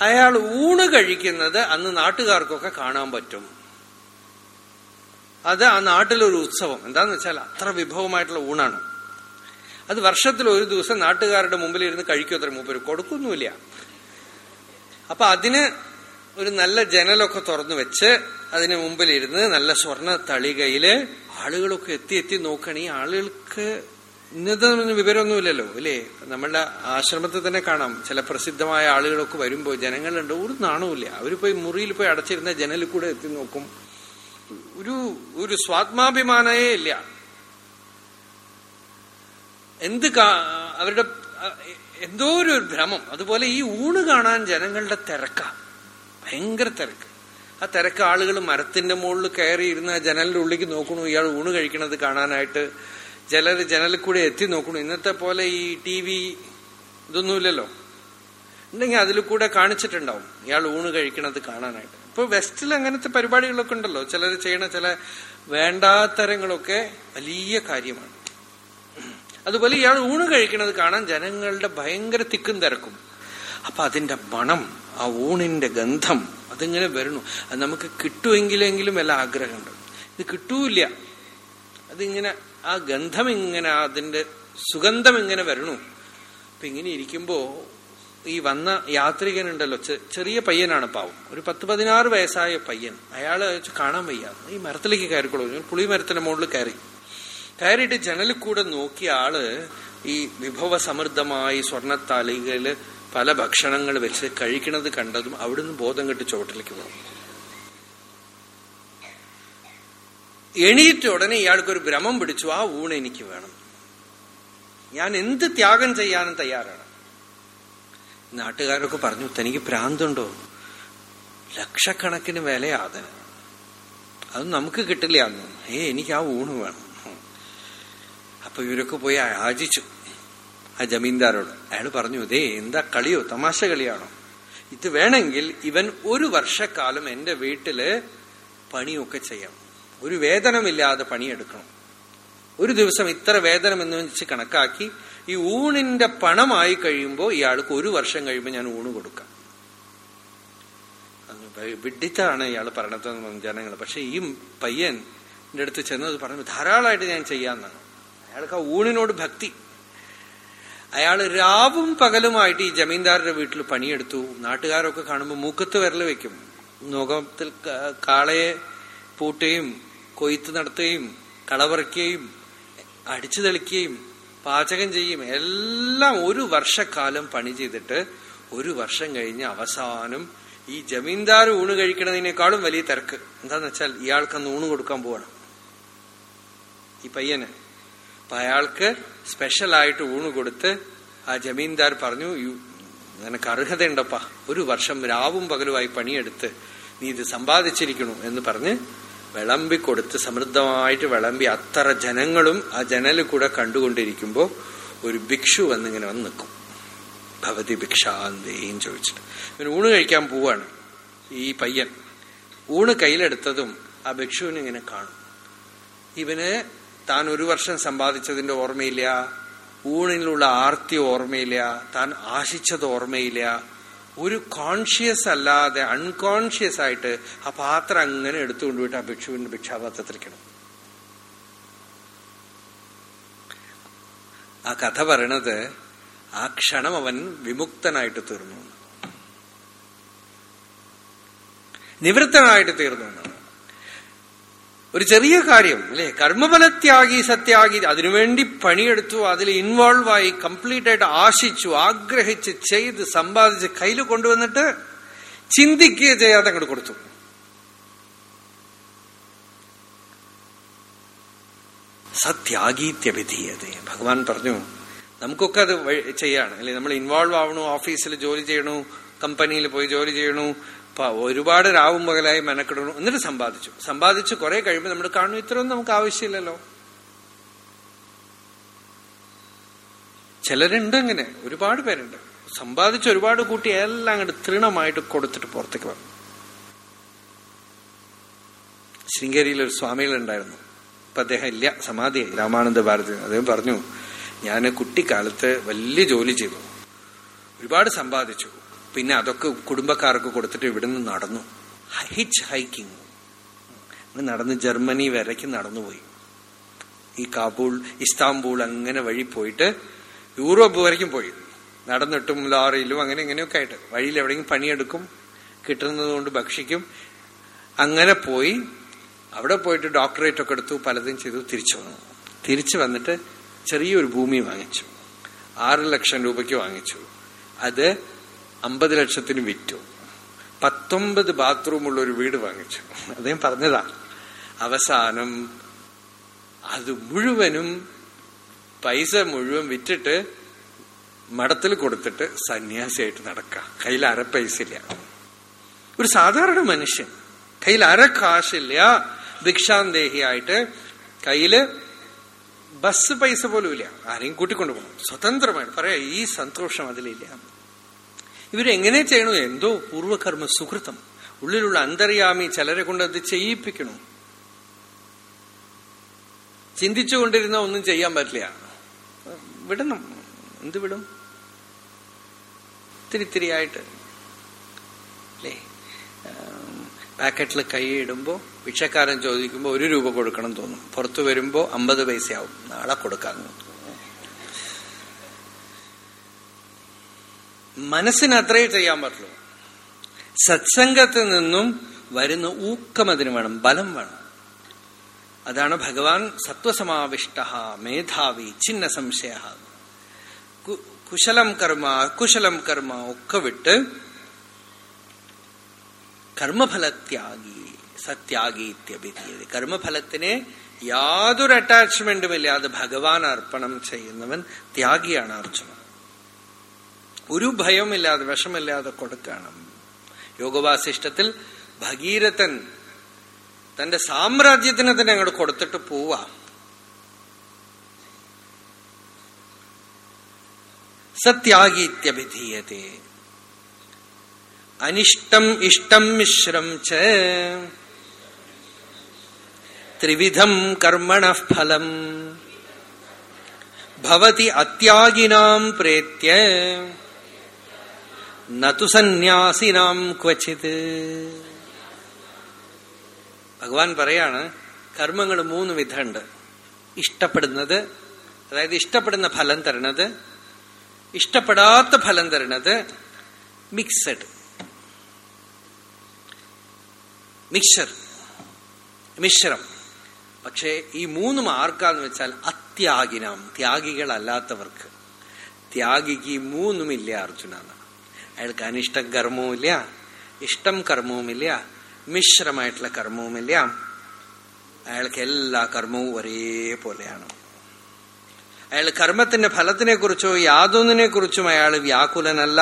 അയാൾ ഊണ് കഴിക്കുന്നത് അന്ന് നാട്ടുകാർക്കൊക്കെ കാണാൻ പറ്റും. അത് ആ നാട്ടിലൊരു ഉത്സവം. എന്താന്ന് വെച്ചാൽ അത്ര വിഭവമായിട്ടുള്ള ഊണാണ്. അത് വർഷത്തിൽ ഒരു ദിവസം നാട്ടുകാരുടെ മുമ്പിൽ ഇരുന്ന് കഴിക്കും അത്ര മൂപ്പര് കൊടുക്കൊന്നുമില്ല. അപ്പൊ അതിന് ഒരു നല്ല ജനലൊക്കെ തുറന്നു വെച്ച് അതിന് മുമ്പിലിരുന്ന് നല്ല സ്വർണ തളികയിൽ ആളുകളൊക്കെ എത്തി എത്തി നോക്കണേ ആളുകൾക്ക് ഇന്നത്തെ വിവരമൊന്നുമില്ലല്ലോ അല്ലേ? നമ്മളുടെ ആശ്രമത്തിൽ തന്നെ കാണാം. ചില പ്രസിദ്ധമായ ആളുകളൊക്കെ വരുമ്പോൾ ജനങ്ങളുണ്ട്. ഒരു നാണവുമില്ല. അവർ പോയി മുറിയിൽ പോയി അടച്ചിരുന്ന ജനലിൽ കൂടെ എത്തി നോക്കും. ഒരു ഒരു സ്വാത്മാഭിമാനയേ ഇല്ല. എന്ത് അവരുടെ എന്തോ ഒരു ഭ്രമം. അതുപോലെ ഈ ഊണ് കാണാൻ ജനങ്ങളുടെ തിരക്ക. ഭയങ്കര തിരക്ക്. ആ തിരക്ക് ആളുകൾ മരത്തിന്റെ മുകളിൽ കയറി ഇരുന്ന് ജനലിന്റെ ഉള്ളിലേക്ക് നോക്കണു. ഇയാൾ ഊണ് കഴിക്കണത് കാണാനായിട്ട് ചിലർ ജനലിൽ കൂടെ എത്തി നോക്കണു. ഇന്നത്തെ പോലെ ഈ ടി വി ഇതൊന്നുമില്ലല്ലോ. ഉണ്ടെങ്കിൽ അതിൽ കൂടെ കാണിച്ചിട്ടുണ്ടാവും. ഇയാൾ ഊണ് കഴിക്കണത് കാണാനായിട്ട്. ഇപ്പൊ വെസ്റ്റിൽ അങ്ങനത്തെ പരിപാടികളൊക്കെ ഉണ്ടല്ലോ. ചിലർ ചെയ്യണ ചില വേണ്ടാത്തരങ്ങളൊക്കെ വലിയ കാര്യമാണ്. അതുപോലെ ഇയാൾ ഊണ് കഴിക്കുന്നത് കാണാൻ ജനങ്ങളുടെ ഭയങ്കര തിക്കും തിരക്കും. അപ്പൊ അതിന്റെ മണം ആ ഊണിന്റെ ഗന്ധം അതിങ്ങനെ വരണു അത് നമുക്ക് കിട്ടുമെങ്കിലെങ്കിലും വല്ല ആഗ്രഹമുണ്ട്. ഇത് കിട്ടൂല അതിങ്ങനെ ആ ഗന്ധം ഇങ്ങനെ അതിന്റെ സുഗന്ധം ഇങ്ങനെ വരണു അപ്പൊ ഇങ്ങനെ ഇരിക്കുമ്പോ ഈ വന്ന യാത്രികനുണ്ടല്ലോ ചെറിയ പയ്യനാണ് പാവം. ഒരു പത്ത് പതിനാറ് വയസ്സായ പയ്യൻ. അയാൾ കാണാൻ വയ്യ. ഈ മരത്തിലേക്ക് കയറിക്കൊള്ളു പുളി മരത്തിന്റെ മുകളിൽ കയറി. കയറിയിട്ട് ജനലിൽ കൂടെ നോക്കിയ ആൾ ഈ വിഭവ സമൃദ്ധമായി സ്വർണത്താലികയിൽ പല ഭക്ഷണങ്ങൾ വെച്ച് കഴിക്കണത് കണ്ടതും അവിടുന്ന് ബോധം കെട്ട് ചുവട്ടിലേക്ക് പോകും എണീറ്റ ഉടനെ ഇയാൾക്കൊരു ഭ്രമം പിടിച്ചു. ആ ഊണ് എനിക്ക് വേണം. ഞാൻ എന്ത് ത്യാഗം ചെയ്യാനും തയ്യാറാണ്. നാട്ടുകാരൊക്കെ പറഞ്ഞു തനിക്ക് പ്രാന്തുണ്ടോ ലക്ഷക്കണക്കിന് വിലയാതെ അത് നമുക്ക് കിട്ടില്ല. അന്ന് ഏ എനിക്ക് ആ ഊണ് വേണം. അപ്പൊ ഇവരൊക്കെ പോയി യാചിച്ചു ആ ജമീന്ദാരോട് അയാൾ പറഞ്ഞു ഇതേ എന്താ കളിയോ? തമാശ കളിയാണോ? ഇത് വേണമെങ്കിൽ ഇവൻ ഒരു വർഷക്കാലം എന്റെ വീട്ടിൽ പണിയൊക്കെ ചെയ്യണം ഒരു വേതനമില്ലാതെ പണിയെടുക്കണം. ഒരു ദിവസം ഇത്ര വേതനം എന്ന് വെച്ച് കണക്കാക്കി ഈ ഊണിന്റെ പണമായി കഴിയുമ്പോൾ ഇയാൾക്ക് ഒരു വർഷം കഴിയുമ്പോൾ ഞാൻ ഊണ് കൊടുക്കാം. വിഡിത്താണ് ഇയാൾ പറഞ്ഞത് ജനങ്ങൾ പക്ഷെ ഈ പയ്യൻ എന്റെ അടുത്ത് ചെന്നത് പറഞ്ഞു ധാരാളമായിട്ട് ഞാൻ ചെയ്യാന്നാണ് അയാൾക്ക് ആ ഊണിനോട് ഭക്തി. അയാൾ രാവും പകലുമായിട്ട് ഈ ജമീന്ദാരുടെ വീട്ടിൽ പണിയെടുത്തു. നാട്ടുകാരൊക്കെ കാണുമ്പോൾ മൂക്കത്ത് വിരൽ വെക്കും. മുഖത്തിൽ കാളയെ പൂട്ടുകയും കൊയ്ത്ത് നടത്തുകയും കളപറിക്കുകയും അടിച്ചു തെളിക്കുകയും പാചകം ചെയ്യും. എല്ലാം ഒരു വർഷക്കാലം പണി ചെയ്തിട്ട് ഒരു വർഷം കഴിഞ്ഞ് അവസാനം ഈ ജമീന്ദാർ ഊണ് കഴിക്കുന്നതിനേക്കാളും വലിയ തിരക്ക്. എന്താന്ന് വെച്ചാൽ ഇയാൾക്കന്ന് ഊണ് കൊടുക്കാൻ പോവാണ്. ഈ പയ്യന്. അപ്പൊ അയാൾക്ക് സ്പെഷ്യലായിട്ട് ഊണ് കൊടുത്ത് ആ ജമീന്ദാർ പറഞ്ഞു നിനക്ക് അർഹതയുണ്ടപ്പാ. ഒരു വർഷം രാവും പകലുമായി പണിയെടുത്ത് നീ ഇത് സമ്പാദിച്ചിരിക്കണു എന്ന് പറഞ്ഞ് വിളമ്പി കൊടുത്ത് സമൃദ്ധമായിട്ട് വിളമ്പി അത്ര ജനങ്ങളും ആ ജനലിൽ കൂടെ കണ്ടുകൊണ്ടിരിക്കുമ്പോ ഒരു ഭിക്ഷു വന്നിങ്ങനെ വന്ന് നിൽക്കും. ഭവതി ഭിക്ഷാന്തേയും ചോദിച്ചിട്ട്. ഇവന് ഊണ് കഴിക്കാൻ പോവാണ്. ഈ പയ്യൻ ഊണ് കയ്യിലെടുത്തതും ആ ഭിക്ഷുവിനെ ഇങ്ങനെ കാണും. ഇവന് താൻ ഒരു വർഷം സമ്പാദിച്ചതിന്റെ ഓർമ്മയില്ല. ഊണിലുള്ള ആർത്തി ഓർമ്മയില്ല. താൻ ആശിച്ചത് ഓർമ്മയില്ല. ഒരു കോൺഷ്യസ് അല്ലാതെ അൺകോൺഷ്യസ് ആയിട്ട് ആ പാത്രം അങ്ങനെ എടുത്തുകൊണ്ടുപോയിട്ട് ആ ഭിക്ഷുവിന്റെ ഭിക്ഷാപാത്രത്തിരിക്കണം ആ കഥ പറയണത് ആ ക്ഷണം അവൻ വിമുക്തനായിട്ട് തീർന്നു. നിവൃത്തനായിട്ട് തീർന്നു. ഒരു ചെറിയ കാര്യം അല്ലെ? കർമ്മഫലത്യാഗി സത്യാഗി അതിനുവേണ്ടി പണിയെടുത്തു അതിൽ ഇൻവോൾവ് ആയി കംപ്ലീറ്റ് ആയിട്ട് ആശിച്ചു ആഗ്രഹിച്ച് ചെയ്ത് സമ്പാദിച്ച് കയ്യിൽ കൊണ്ടുവന്നിട്ട് ചിന്തിക്കുക ചെയ്യാതെ അങ്ങോട്ട് കൊടുത്തു. സത്യാഗീത്യവിധീയത. ഭഗവാൻ പറഞ്ഞു നമുക്കൊക്കെ അത് ചെയ്യാണ്. അല്ലെ? നമ്മൾ ഇൻവോൾവ് ആവണു ഓഫീസിൽ ജോലി ചെയ്യണു കമ്പനിയിൽ പോയി ജോലി ചെയ്യണു ഒരുപാട് രാവും പകലായി മെനക്കിടണു. എന്നിട്ട് സമ്പാദിച്ചു. സമ്പാദിച്ചു കുറെ കഴിയുമ്പോൾ നമ്മൾ കാണും ഇത്രയൊന്നും നമുക്ക് ആവശ്യമില്ലല്ലോ. ചിലരുണ്ട് അങ്ങനെ ഒരുപാട് പേരുണ്ട്. സമ്പാദിച്ച് ഒരുപാട് കൂട്ടി എല്ലാം അങ്ങോട്ട് തൃണമായിട്ട് കൊടുത്തിട്ട് പുറത്തേക്ക് വന്നു. ശൃംഗേരിയിൽ ഒരു സ്വാമികളുണ്ടായിരുന്നു. ഇപ്പൊ അദ്ദേഹം ഇല്ല. സമാധിയായി. രാമാനന്ദ ഭാരതി അദ്ദേഹം പറഞ്ഞു ഞാൻ കുട്ടിക്കാലത്ത് വലിയ ജോലി ചെയ്തു. ഒരുപാട് സമ്പാദിച്ചു. പിന്നെ അതൊക്കെ കുടുംബക്കാർക്ക് കൊടുത്തിട്ട് ഇവിടുന്ന് നടന്നു. ഹിച്ച് ഹൈക്കിംഗ് നടന്ന് ജർമ്മനി വരയ്ക്ക് നടന്നുപോയി. ഈ കാബൂൾ ഇസ്താംബൂൾ അങ്ങനെ വഴി പോയിട്ട് യൂറോപ്പ് വരയ്ക്കും പോയി. നടന്നിട്ടും ലോറിയിലും അങ്ങനെ ഇങ്ങനെയൊക്കെ ആയിട്ട്. വഴിയിൽ എവിടെയെങ്കിലും പണിയെടുക്കും കിട്ടുന്നത് കൊണ്ട് ഭക്ഷിക്കും. അങ്ങനെ പോയി. അവിടെ പോയിട്ട് ഡോക്ടറേറ്റ് ഒക്കെ എടുത്തു പലതും ചെയ്തു തിരിച്ചു വന്നു. തിരിച്ചു വന്നിട്ട് ചെറിയൊരു ഭൂമി വാങ്ങിച്ചു. ആറ് ലക്ഷം രൂപയ്ക്ക് വാങ്ങിച്ചു. അത് അമ്പത് ലക്ഷത്തിന് വിറ്റു. പത്തൊമ്പത് ബാത്റൂമുള്ള ഒരു വീട് വാങ്ങിച്ചു. അദ്ദേഹം പറഞ്ഞതാ. അവസാനം അത് മുഴുവനും പൈസ മുഴുവൻ വിറ്റിട്ട് മഠത്തിൽ കൊടുത്തിട്ട് സന്യാസിയായിട്ട് നടക്കാം. കയ്യിൽ അര പൈസ ഇല്ല. ഒരു സാധാരണ മനുഷ്യൻ. കയ്യിൽ അര കാശില്ല. ഭിക്ഷാന്തേഹിയായിട്ട് കയ്യിൽ ബസ് പൈസ പോലും ഇല്ല ആരെയും കൂട്ടിക്കൊണ്ടു പോകണം സ്വതന്ത്രമായിട്ട്. പറയാ ഈ സന്തോഷം അതിലില്ല. ഇവരെങ്ങനെ ചെയ്യണു? എന്തോ പൂർവകർമ്മ സുഹൃത്തം. ഉള്ളിലുള്ള അന്തര്യാമി ചിലരെ കൊണ്ട് അത് ചെയ്യിപ്പിക്കണു. ചിന്തിച്ചുകൊണ്ടിരുന്ന ഒന്നും ചെയ്യാൻ പറ്റില്ല. വിടണം. എന്ത് വിടും? ഇത്തിരി ഇത്തിരിയായിട്ട്. അല്ലേ? പാക്കറ്റിൽ കൈയിടുമ്പോൾ ഭിക്ഷക്കാരൻ ചോദിക്കുമ്പോ ഒരു രൂപ കൊടുക്കണം തോന്നും. പുറത്തു വരുമ്പോൾ അമ്പത് പൈസയാവും. നാളെ കൊടുക്കാൻ മനസ്സിന് അത്രേ ചെയ്യാൻ പറ്റുള്ളൂ. സത്സംഗത്തിൽ നിന്നും വരുന്ന ഊക്കം അതിന് വേണം ബലം വേണം. അതാണ് ഭഗവാൻ സത്വസമാവിഷ്ട മേധാവി ചിന്ന സംശയ. കുശലം കർമ്മ അകുശലം കർമ്മ ഒക്കെ വിട്ട് കർമ്മഫലത്യാഗി സത്യാഗി ഇത്യഭിധീയത കർമ്മഫലത്തിനെ യാതൊരു അറ്റാച്ച്മെന്റും ഇല്ലാതെ ഭഗവാൻ അർപ്പണം ചെയ്യുന്നവൻ ത്യാഗിയാണ് അർജുനൻ. ഒരു ഭയമില്ലാതെ വിഷമില്ലാതെ കൊടുക്കണം. യോഗവാസിഷ്ടത്തിൽ ഭഗീരഥൻ തന്റെ സാമ്രാജ്യത്തിന് തന്നെ അങ്ങോട്ട് കൊടുത്തിട്ട് പോവാ. സത്യാഗീത്യഭിധീയത്തെ അനിഷ്ടം ഇഷ്ടം മിശ്രം ച. ത്രിവിധം കർമ്മണ ഫലം. ഭവതി അത്യാഗിനാം പ്രേത്യ. നതു സന്യാസിനാം ക്വചിത് ഭഗവാൻ പറയാണ് കർമ്മങ്ങൾ മൂന്ന് വിധമുണ്ട്. ഇഷ്ടപ്പെടുന്നത് അതായത് ഇഷ്ടപ്പെടുന്ന ഫലം തരണത് ഇഷ്ടപ്പെടാത്ത ഫലം തരണത് മിക്സഡ് മിക്സർ മിശ്രം. പക്ഷേ ഈ മൂന്ന് ആർക്കാന്ന് വെച്ചാൽ അത്യാഗിനാം ത്യാഗികളല്ലാത്തവർക്ക്. ത്യാഗിക്ക് മൂന്നുമില്ല അർജുന അയാൾക്ക് അനിഷ്ട കർമ്മവുമില്ല ഇഷ്ടം കർമ്മവുമില്ല മിശ്രമായിട്ടുള്ള കർമ്മവുമില്ല. അയാൾക്ക് എല്ലാ കർമ്മവും ഒരേപോലെയാണ്. അയാൾ കർമ്മത്തിന്റെ ഫലത്തിനെ കുറിച്ചോ യാതൊന്നിനെ കുറിച്ചും അയാൾ വ്യാകുലനല്ല.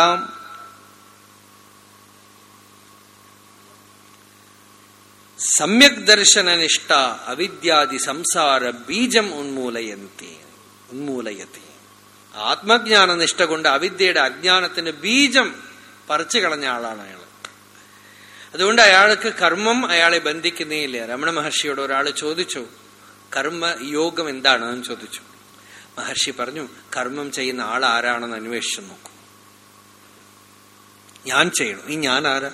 സമ്യക് ദർശനനിഷ്ഠ അവിദ്യാദി സംസാര ബീജം ഉന്മൂലയന്തി ഉന്മൂലയത്തി ആത്മജ്ഞാന നിഷ്ഠ കൊണ്ട് അവിദ്യയുടെ അജ്ഞാനത്തിന് ബീജം പറിച്ചു കളഞ്ഞ ആളാണ് അയാൾ. അതുകൊണ്ട് അയാൾക്ക് കർമ്മം അയാളെ ബന്ധിക്കുന്നേയില്ല. രമണ മഹർഷിയോട് ഒരാൾ ചോദിച്ചു കർമ്മ യോഗം എന്താണെന്ന് ചോദിച്ചു. മഹർഷി പറഞ്ഞു കർമ്മം ചെയ്യുന്ന ആൾ ആരാണെന്ന് അന്വേഷിച്ചു നോക്കൂ. ഞാൻ ചെയ്യണം? ഈ ഞാൻ ആരാ?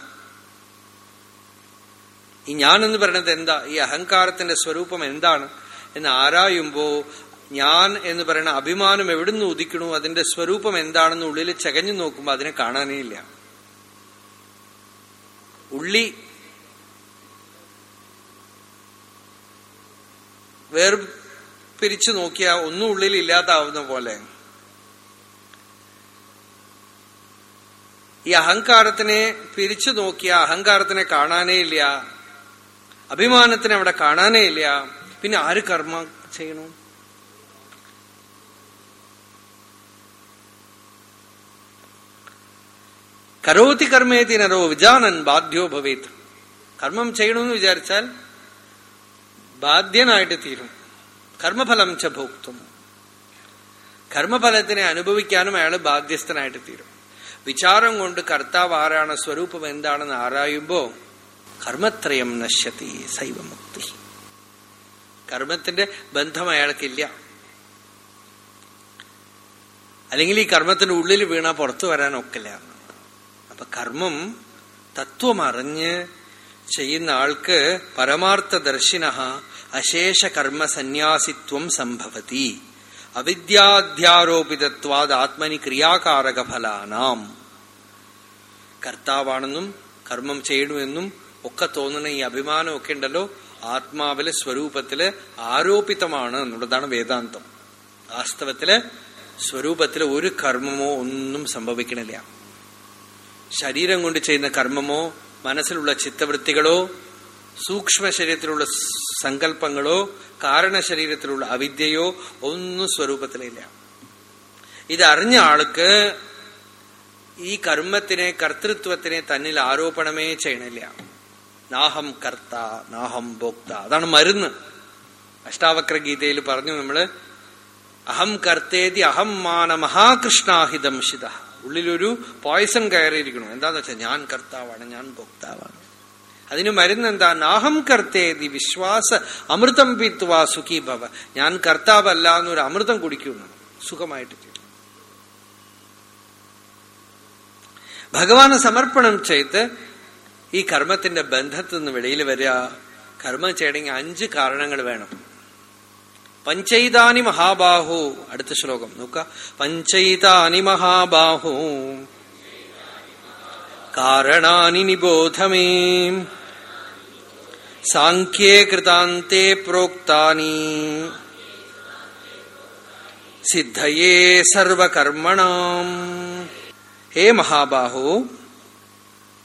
ഈ ഞാൻ എന്ന് പറയുന്നത് എന്താ? ഈ അഹങ്കാരത്തിന്റെ സ്വരൂപം എന്താണ്? എന്ന് ആരായുമ്പോ ഞാൻ എന്ന് പറയുന്ന അഭിമാനം എവിടുന്ന് ഉദിക്കണു? അതിന്റെ സ്വരൂപം എന്താണെന്ന് ഉള്ളിൽ ചകഞ്ഞു നോക്കുമ്പോൾ അതിനെ കാണാനേ ഇല്ല. ഉള്ളി വേർ പിരിച്ചു നോക്കിയാ ഒന്നും ഉള്ളിൽ ഇല്ലാതാവുന്ന പോലെ. ഈ അഹങ്കാരത്തിനെ പിരിച്ചു നോക്കിയ അഹങ്കാരത്തിനെ കാണാനേ ഇല്ല. അഭിമാനത്തിനെ അവിടെ കാണാനേ ഇല്ല. പിന്നെ ആര് കർമ്മ ചെയ്യണു? കരോതി കർമ്മേതി നരോ വിജാനൻ ബാധ്യോ ഭവേത്. കർമ്മം ചെയ്യണമെന്ന് വിചാരിച്ചാൽ ബാധ്യനായിട്ട് തീരും. കർമ്മഫലം ച ഭോക്തും. കർമ്മഫലത്തിനെ അനുഭവിക്കാനും അയാൾ ബാധ്യസ്ഥനായിട്ട് തീരും. വിചാരം കൊണ്ട് കർത്താവ് ആരാണ് സ്വരൂപം എന്താണെന്ന് ആരായുമ്പോ കർമ്മത്രയം നശ്യത്തി സൈവമുക്തി. കർമ്മത്തിന്റെ ബന്ധം അയാൾക്കില്ല. അല്ലെങ്കിൽ ഈ കർമ്മത്തിന്റെ ഉള്ളിൽ വീണാ പുറത്തു വരാൻ ഒക്കില്ല അപ്പൊ കർമ്മം തത്വമറിഞ്ഞ് ചെയ്യുന്ന ആൾക്ക് പരമാർത്ഥ ദർശിന അശേഷ കർമ്മ സന്യാസിത്വം സംഭവതി. അവിദ്യാധ്യാരോപിതത്വാദ് ആത്മനി ക്രിയാകാരക ഫലാനാം കർത്താവാണെന്നും കർമ്മം ചെയ്യണമെന്നും ഒക്കെ തോന്നുന്ന ഈ അഭിമാനമൊക്കെ ഉണ്ടല്ലോ. ആത്മാവിലെ സ്വരൂപത്തിൽ ആരോപിതമാണ് എന്നുള്ളതാണ് വേദാന്തം. വാസ്തവത്തിൽ സ്വരൂപത്തിൽ ഒരു കർമ്മമോ ഒന്നും സംഭവിക്കണില്ല. ശരീരം കൊണ്ട് ചെയ്യുന്ന കർമ്മമോ മനസ്സിലുള്ള ചിത്തവൃത്തികളോ സൂക്ഷ്മ ശരീരത്തിലുള്ള സങ്കല്പങ്ങളോ കാരണ ശരീരത്തിലുള്ള അവിദ്യയോ ഒന്നും സ്വരൂപത്തിലില്ല. ഇതറിഞ്ഞ ആൾക്ക് ഈ കർമ്മത്തിനെ കർത്തൃത്വത്തിനെ തന്നിൽ ആരോപണമേ ചെയ്യണില്ല. നാഹം കർത്ത നാഹം ഭോക്ത. അതാണ് മരുന്ന്. അഷ്ടാവക്ര ഗീതയിൽ പറഞ്ഞു നമ്മൾ അഹം കർത്തേതി അഹം മാന മഹാകൃഷ്ണാഹിതം ശിത ഉള്ളിലൊരു പോയ്സൺ കയറിയിരിക്കണം എന്താന്ന് വെച്ചാൽ ഞാൻ കർത്താവാണ് ഞാൻ ഭോക്താവാണ്. അതിന് മരുന്ന് എന്താ? നാഹം കർത്തേതി വിശ്വാസ അമൃതം പിത്വാ സുഖി ഭവ. ഞാൻ കർത്താവല്ല എന്നൊരു അമൃതം കുടിക്കുന്നു. സുഖമായിട്ട് ഭഗവാന് സമർപ്പണം ചെയ്ത് ഈ കർമ്മത്തിന്റെ ബന്ധത്തിൽ നിന്ന് വെളിയിൽ വരിക. കർമ്മം ചെയ്യണമെങ്കിൽ അഞ്ച് കാരണങ്ങൾ വേണം. പഞ്ചൈതാനി മഹാബാഹു. അടുത്ത ശ്ലോകം. നോക്ക പഞ്ചൈതാനി മഹാബാഹു. കാരണാനി നിബോധമേ. സാഖ്യേ കൃതാന്തേ പ്രോക്താനി. സിദ്ധയേ സർവകർമ്മണ. ഹേ മഹാബാഹു.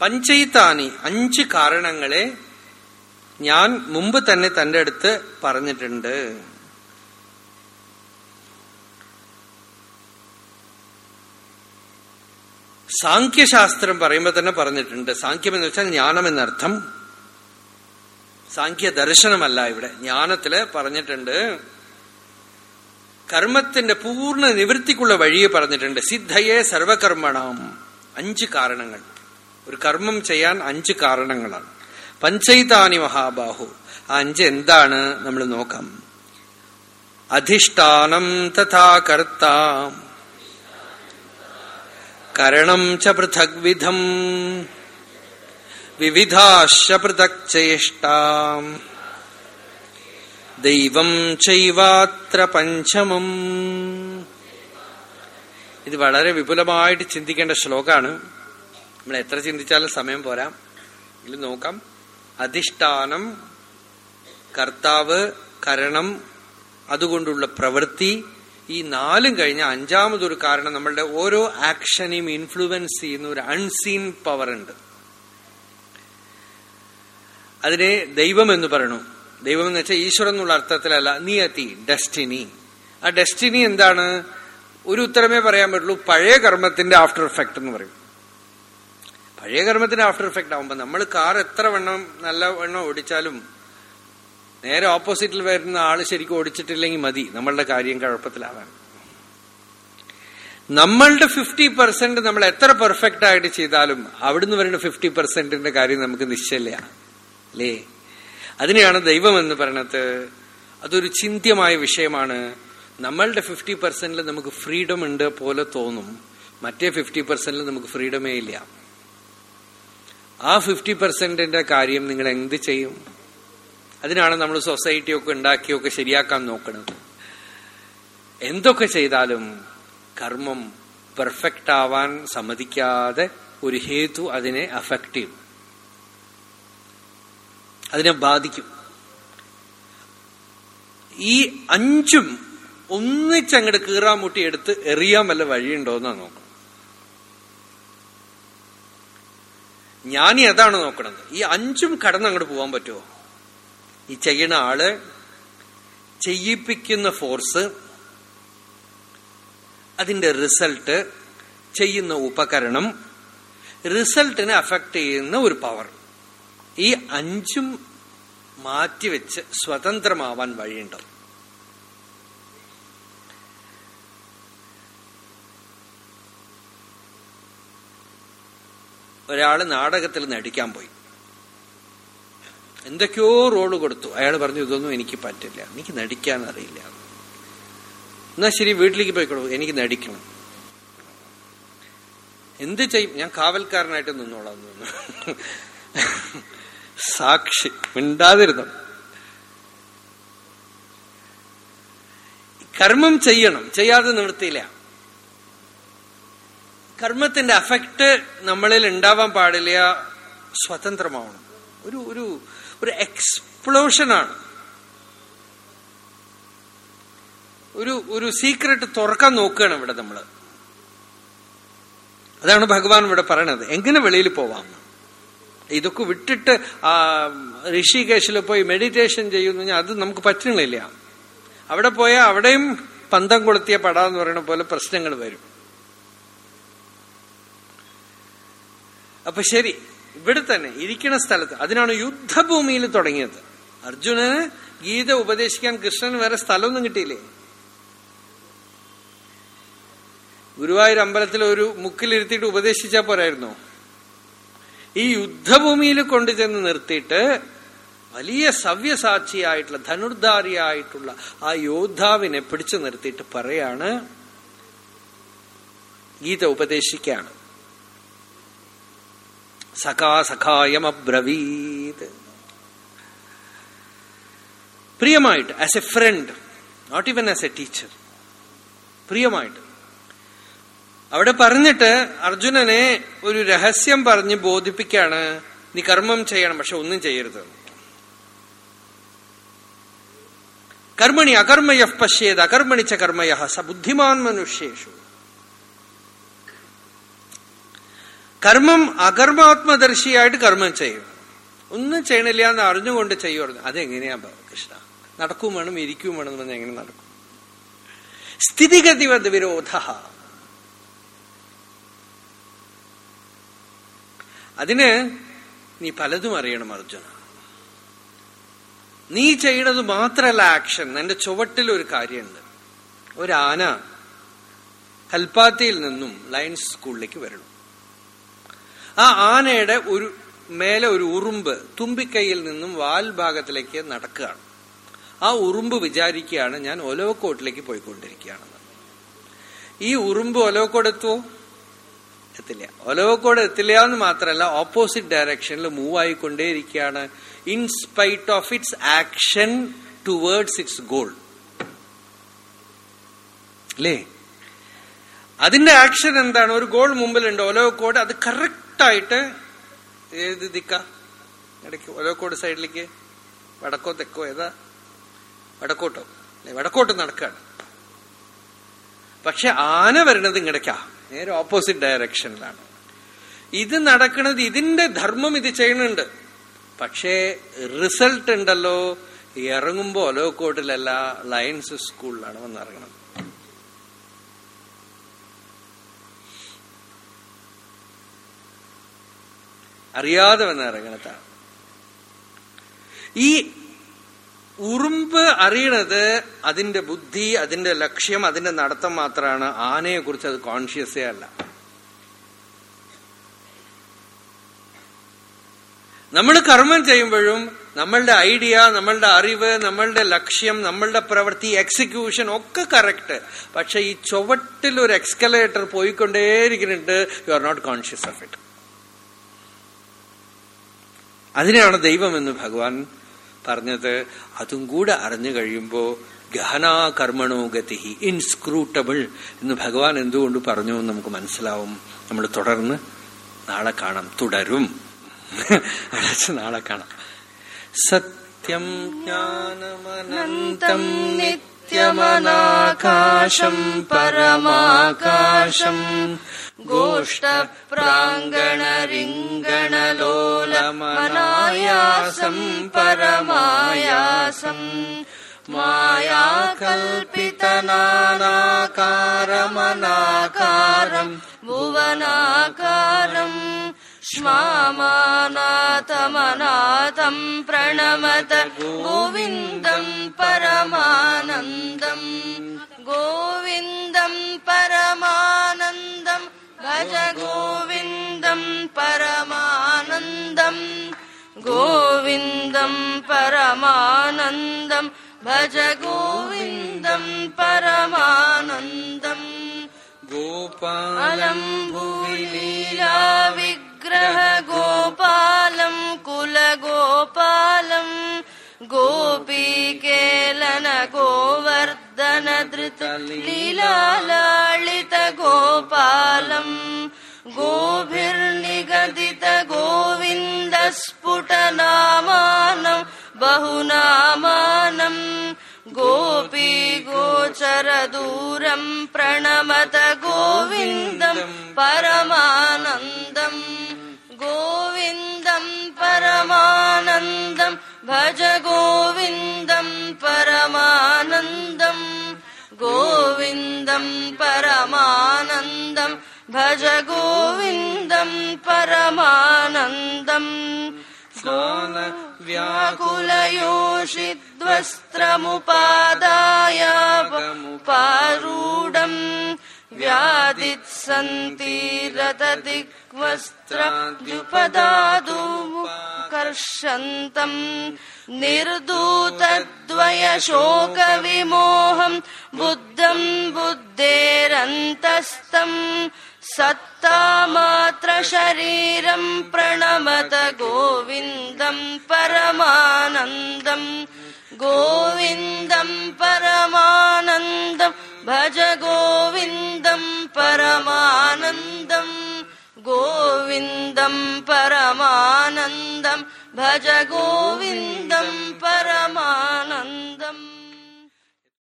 പഞ്ചൈത്താനി അഞ്ച് കാരണങ്ങളെ ഞാൻ മുമ്പ് തന്നെ തന്റെ അടുത്ത് പറഞ്ഞിട്ടുണ്ട്. സാഖ്യശാസ്ത്രം പറയുമ്പോൾ തന്നെ പറഞ്ഞിട്ടുണ്ട്. സാഖ്യം എന്ന് വെച്ചാൽ ജ്ഞാനം എന്നർത്ഥം. സാഖ്യ ദർശനമല്ല ഇവിടെ. ജ്ഞാനത്തിൽ പറഞ്ഞിട്ടുണ്ട് കർമ്മത്തിന്റെ പൂർണ നിവൃത്തിക്കുള്ള വഴിയെ പറഞ്ഞിട്ടുണ്ട്. സിദ്ധയെ സർവകർമ്മണം. അഞ്ച് കാരണങ്ങൾ. ഒരു കർമ്മം ചെയ്യാൻ അഞ്ച് കാരണങ്ങളാണ്. പഞ്ചൈതാനി മഹാബാഹു. ആ അഞ്ച് എന്താണ്? നമ്മൾ നോക്കാം. അധിഷ്ഠാനം തഥാ കർത്ത. കരണം ച പൃഥക് വിധം വിവിധാശ പൃഥക് ചേഷ്ടം ദൈവം ചൈവാത്ര പഞ്ചമം. ഇത് വളരെ വിപുലമായിട്ട് ചിന്തിക്കേണ്ട ശ്ലോകാണ്. നമ്മൾ എത്ര ചിന്തിച്ചാലും സമയം പോരാ. എങ്കിലും നോക്കാം. അധിഷ്ഠാനം കർത്താവ് കരണം അതുകൊണ്ടുള്ള പ്രവൃത്തി ഈ നാലും കഴിഞ്ഞ അഞ്ചാമതൊരു കാരണം നമ്മളുടെ ഓരോ ആക്ഷനെയും ഇൻഫ്ലുവൻസ് ചെയ്യുന്ന ഒരു അൺസീൻ പവർ ഉണ്ട്. അതിനെ ദൈവം എന്ന് പറയണു. ദൈവം എന്ന് വെച്ചാൽ ഈശ്വരൻ എന്നുള്ള അർത്ഥത്തിലല്ല നിയതി ഡെസ്റ്റിനി ആ ഡെസ്റ്റിനി എന്താണ്? ഒരു ഉത്തരമേ പറയാൻ പറ്റുള്ളൂ പഴയ കർമ്മത്തിന്റെ ആഫ്റ്റർ എഫക്ട് എന്ന് പറയും. പഴയ കർമ്മത്തിന്റെ ആഫ്റ്റർ എഫക്ട് ആവുമ്പോൾ നമ്മൾ കാർ എത്ര വണ്ണം നല്ല വണ്ണം ഓടിച്ചാലും നേരെ ഓപ്പോസിറ്റിൽ വരുന്ന ആൾ ശരിക്കും ഓടിച്ചിട്ടില്ലെങ്കിൽ മതി. നമ്മളുടെ കാര്യം കുഴപ്പത്തിലാവാൻ. നമ്മളുടെ ഫിഫ്റ്റി പെർസെന്റ് നമ്മൾ എത്ര പെർഫെക്റ്റ് ആയിട്ട് ചെയ്താലും അവിടുന്ന് വരുന്ന ഫിഫ്റ്റി പെർസെന്റിന്റെ കാര്യം നമുക്ക് നിശ്ചയില്ല അല്ലേ? അതിനെയാണ് ദൈവം എന്ന് പറയണത്. അതൊരു ചിന്ത്യമായ വിഷയമാണ്. നമ്മളുടെ ഫിഫ്റ്റി പെർസെന്റിൽ നമുക്ക് ഫ്രീഡം ഉണ്ട് പോലെ തോന്നും. മറ്റേ ഫിഫ്റ്റി പെർസെന്റിൽ നമുക്ക് ഫ്രീഡമേ ഇല്ല. ആ ഫിഫ്റ്റി പെർസെന്റിന്റെ കാര്യം നിങ്ങൾ എന്ത് ചെയ്യും? അതിനാണ് നമ്മൾ സൊസൈറ്റിയൊക്കെ ഉണ്ടാക്കിയൊക്കെ ശരിയാക്കാൻ നോക്കുന്നത് എന്തൊക്കെ ചെയ്താലും കർമ്മം പെർഫെക്റ്റ് ആവാൻ സമ്മതിക്കാതെ ഒരു ഹേതു അതിനെ അഫക്റ്റ് ചെയ്യും. അതിനെ ബാധിക്കും. ഈ അഞ്ചും ഒന്നിച്ചങ്ങോട്ട് കീറാമുട്ടി എടുത്ത് എറിയാൻ വല്ല വഴിയുണ്ടോന്നാ നോക്കണം. ഞാനീ അതാണ് നോക്കണത്. ഈ അഞ്ചും കടന്ന് അങ്ങോട്ട് പോകാൻ പറ്റുമോ ഈ ചെയ്യണ ആൾ ചെയ്യിപ്പിക്കുന്ന ഫോഴ്സ് അതിന്റെ റിസൾട്ട് ചെയ്യുന്ന ഉപകരണം റിസൾട്ടിനെ അഫക്ട് ചെയ്യുന്ന ഒരു പവർ ഈ അഞ്ചും മാറ്റിവെച്ച് സ്വതന്ത്രമാവാൻ വഴിയുണ്ടോ? ഒരാൾ നാടകത്തിൽ നടിക്കാൻ പോയി. എന്തൊക്കെയോ റോൾ കൊടുത്തു. അയാൾ പറഞ്ഞു ഇതൊന്നും എനിക്ക് പറ്റില്ല. എനിക്ക് നടിക്കാൻ അറിയില്ല. എന്നാ ശരി വീട്ടിലേക്ക് പോയിക്കോളൂ. എനിക്ക് നടിക്കണം. എന്ത് ചെയ്യും? ഞാൻ കാവൽക്കാരനായിട്ട് നിന്നോളാം തോന്നുന്നു സാക്ഷി മിണ്ടാതിരുന്നു? കർമ്മം ചെയ്യണം. ചെയ്യാതെ നിവൃത്തിയില്ല. കർമ്മത്തിന്റെ അഫക്റ്റ് നമ്മളിൽ ഉണ്ടാവാൻ പാടില്ല. സ്വതന്ത്രമാവണം. ഒരു ഒരു ഒരു എക്സ്പ്ലോഷനാണ്. ഒരു ഒരു സീക്രട്ട് തുറക്കാൻ നോക്കുകയാണ് ഇവിടെ നമ്മൾ അതാണ് ഭഗവാൻ ഇവിടെ പറയണത്. എങ്ങനെ വെളിയിൽ പോവാം? ഇതൊക്കെ വിട്ടിട്ട് ആ ഋഷികേശിൽ പോയി മെഡിറ്റേഷൻ ചെയ്യുന്ന. അത് നമുക്ക് പറ്റുന്നില്ല. അവിടെ പോയാൽ അവിടെയും പന്തം കൊളുത്തിയ പടാന്ന് പറയുന്ന പോലെ പ്രശ്നങ്ങൾ വരും. അപ്പൊ ശരി ഇവിടെ തന്നെ ഇരിക്കുന്ന സ്ഥലത്ത്. അതിനാണ് യുദ്ധഭൂമിയിൽ തുടങ്ങിയത്. അർജുനന് ഗീത ഉപദേശിക്കാൻ കൃഷ്ണന് വേറെ സ്ഥലമൊന്നും കിട്ടിയില്ലേ? ഗുരുവായൂർ അമ്പലത്തിൽ ഒരു മുക്കിലിരുത്തിയിട്ട് ഉപദേശിച്ചാൽ പോരായിരുന്നോ. ഈ യുദ്ധഭൂമിയിൽ കൊണ്ടുചെന്ന് നിർത്തിയിട്ട് വലിയ സവ്യസാക്ഷിയായിട്ടുള്ള ധനുർധാരിയായിട്ടുള്ള ആ യോദ്ധാവിനെ പിടിച്ചു നിർത്തിയിട്ട് പറയാണ് ഗീത ഉപദേശിക്കാണ് സഖാ സഖായമബ്രവീത്. പ്രിയമായിട്ട് as a friend not even as a teacher പ്രിയമായിട്ട്. അവിടെ പറഞ്ഞിട്ട് അർജുനനെ ഒരു രഹസ്യം പറഞ്ഞ് ബോധിപ്പിക്കാണ് നീ കർമ്മം ചെയ്യണം പക്ഷെ ഒന്നും ചെയ്യരുത്. കർമ്മണി അകർമ്മയ പശ്യേത് അകർമ്മണിച്ച കർമ്മയ സ ബുദ്ധിമാൻ മനുഷ്യേഷു. കർമ്മം അകർമാത്മദർശിയായിട്ട് കർമ്മം ചെയ്യും ഒന്നും ചെയ്യണില്ല എന്ന് അറിഞ്ഞുകൊണ്ട് ചെയ്യുമായിരുന്നു അതെങ്ങനെയാ കൃഷ്ണ? നടക്കും വേണം ഇരിക്കും വേണം എന്ന് എങ്ങനെ നടക്കും? സ്ഥിതിഗതിവത് വിരോധ. അതിന് നീ പലതും അറിയണം അർജുന. നീ ചെയ്യണത് മാത്രല്ല ആക്ഷൻ. എന്റെ ചുവട്ടിൽ ഒരു കാര്യമുണ്ട്. ഒരു ആന കൽപ്പാത്തിയിൽ നിന്നും ലയൺസ് സ്കൂളിലേക്ക് വരണം ആ ആനയുടെ ഒരു മേലെ ഒരു ഉറുമ്പ് തുമ്പിക്കൈയിൽ നിന്നും വാൽ ഭാഗത്തിലേക്ക് നടക്കുകയാണ്. ആ ഉറുമ്പ് വിചാരിക്കുകയാണ് ഞാൻ ഒലവക്കോട്ടിലേക്ക് പോയിക്കൊണ്ടിരിക്കുകയാണെന്ന് ഈ ഉറുമ്പ് ഒലവക്കോട് എത്തുമോ എത്തില്ല. ഒലവക്കോട് എത്തില്ല എന്ന് മാത്രമല്ല ഓപ്പോസിറ്റ് ഡയറക്ഷനിൽ move ആയിക്കൊണ്ടേയിരിക്കുകയാണ്. In spite of its action towards its goal അല്ലേ? അതിന്റെ ആക്ഷൻ എന്താണ്? ഒരു ഗോൾ മുമ്പിലുണ്ട്. ഒലവക്കോട് അത് കറക്റ്റായിട്ട് ഏത് ദിക്ക? ഇടയ്ക്ക് ഒലോക്കോട് സൈഡിലേക്ക് വടക്കോ തെക്കോ ഏതാ? വടക്കോട്ടോ. വടക്കോട്ട് നടക്കാണ്. പക്ഷെ ആന വരുന്നത് ഇങ്ങടയ്ക്കാ നേരെ ഓപ്പോസിറ്റ് ഡയറക്ഷനിലാണ് ഇത് നടക്കുന്നത് ഇതിന്റെ ധർമ്മം ഇത് ചെയ്യുന്നുണ്ട്. പക്ഷേ റിസൾട്ട് ഉണ്ടല്ലോ. ഇറങ്ങുമ്പോ ഒലോക്കോട്ടിലല്ല ലയൻസ് സ്കൂളിലാണ് വന്നിറങ്ങണം അറിയാതെ വന്ന വന്നിറങ്ങണത്താണ് ഈ ഉറുമ്പ് അറിയണത് അതിന്റെ ബുദ്ധി അതിന്റെ ലക്ഷ്യം അതിന്റെ നടത്തം മാത്രമാണ്. ആനയെ കുറിച്ച് അത് കോൺഷ്യസേ അല്ല. നമ്മൾ കർമ്മം ചെയ്യുമ്പോഴും നമ്മളുടെ ഐഡിയ നമ്മളുടെ അറിവ് നമ്മളുടെ ലക്ഷ്യം നമ്മളുടെ പ്രവൃത്തി എക്സിക്യൂഷൻ ഒക്കെ കറക്റ്റ് പക്ഷെ ഈ ചുവട്ടിൽ ഒരു escalator പോയിക്കൊണ്ടേയിരിക്കുന്നുണ്ട്. You are not conscious of it അതിനെയാണ് ദൈവമെന്ന് ഭഗവാൻ പറഞ്ഞത്. അതും കൂടെ അറിഞ്ഞു കഴിയുമ്പോ ഗഹനാ കർമ്മണോ ഗതി ഇൻസ്ക്രൂട്ടബിൾ എന്ന് ഭഗവാൻ എന്തുകൊണ്ട് പറഞ്ഞു എന്ന് നമുക്ക് മനസ്സിലാവും. നമ്മൾ തുടർന്ന് നാളെ കാണാം. തുടരും. അടച്ച് നാളെ കാണാം. സത്യം ജ്ഞാനമനന്തം നിത്യമനാകാശം പരമാകാശം गोष्ठप्राङ्गणरिङ्गणलोलमनायासम् परमायासम् मायाकल्पितनानाकारमनाकारम् भुवनाकारम् श्मामानाथमनाथम् प्रणमत गोविन्दम् परमानन्दम् गोविन्दम् परमानन्दम् भज गोविन्दम् परमानन्दम् गोविन्दम् परमानन्दम् भज गोविन्दम् परमानन्दम् गोपालम् भुवि लीला विग्रह गोपालम् कुलगोपालम् गोपीकेलन गोवर्धन धृत लीलालित गोपालम् गोभिर्निगदित गोविन्द स्फुटनामानम् बहुनामानम् गोपी गोचर दूरम् प्रणमत गोविन्दम् परमानन्दम् गोविन्दम् भज भज गोविन्दम् परमानन्दम् व्याकुलयोषिद्वस्त्रमुपादाय पारूढम् व्यादित्सन्तीरतदिग्वस्त्राद्युपदादुकर्षन्तम् निर्दूतद्वयशोकविमोहम् बुद्धम् बुद्धेरन्तस्तम् सत्तामात्र शरीरम् प्रणमत गोविन्दम् परमानन्दम् गोविन्दम् परमानन्दम् भज गोविन्दम् परमानन्दम् गोविन्दम् परमानन्दम् भज गोविन्दम्